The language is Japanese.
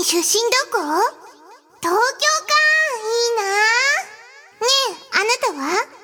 み出身どこ？東京か。いいな。ねえ、あなたは？